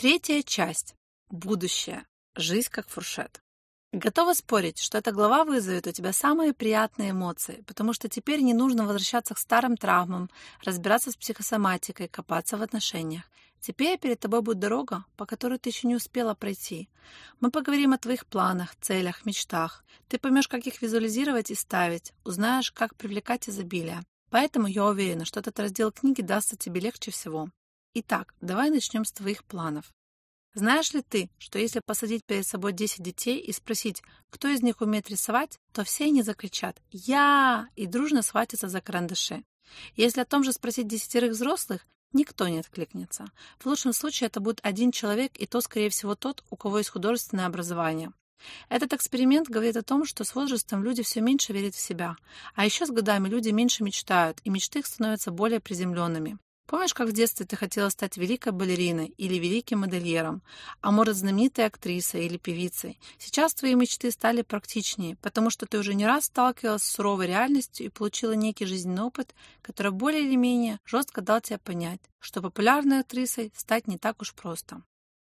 Третья часть. Будущее. Жизнь как фуршет. Готова спорить, что эта глава вызовет у тебя самые приятные эмоции, потому что теперь не нужно возвращаться к старым травмам, разбираться с психосоматикой, копаться в отношениях. Теперь перед тобой будет дорога, по которой ты еще не успела пройти. Мы поговорим о твоих планах, целях, мечтах. Ты поймешь, как их визуализировать и ставить, узнаешь, как привлекать изобилие. Поэтому я уверена, что этот раздел книги дастся тебе легче всего. Итак, давай начнем с твоих планов. Знаешь ли ты, что если посадить перед собой 10 детей и спросить, кто из них умеет рисовать, то все они закричат «Я!» и дружно схватятся за карандаши. Если о том же спросить десятерых взрослых, никто не откликнется. В лучшем случае это будет один человек, и то, скорее всего, тот, у кого есть художественное образование. Этот эксперимент говорит о том, что с возрастом люди все меньше верят в себя, а еще с годами люди меньше мечтают, и мечты их становятся более приземленными. Помнишь, как в детстве ты хотела стать великой балериной или великим модельером, а может знаменитой актрисой или певицей? Сейчас твои мечты стали практичнее, потому что ты уже не раз сталкивалась с суровой реальностью и получила некий жизненный опыт, который более или менее жестко дал тебе понять, что популярной актрисой стать не так уж просто.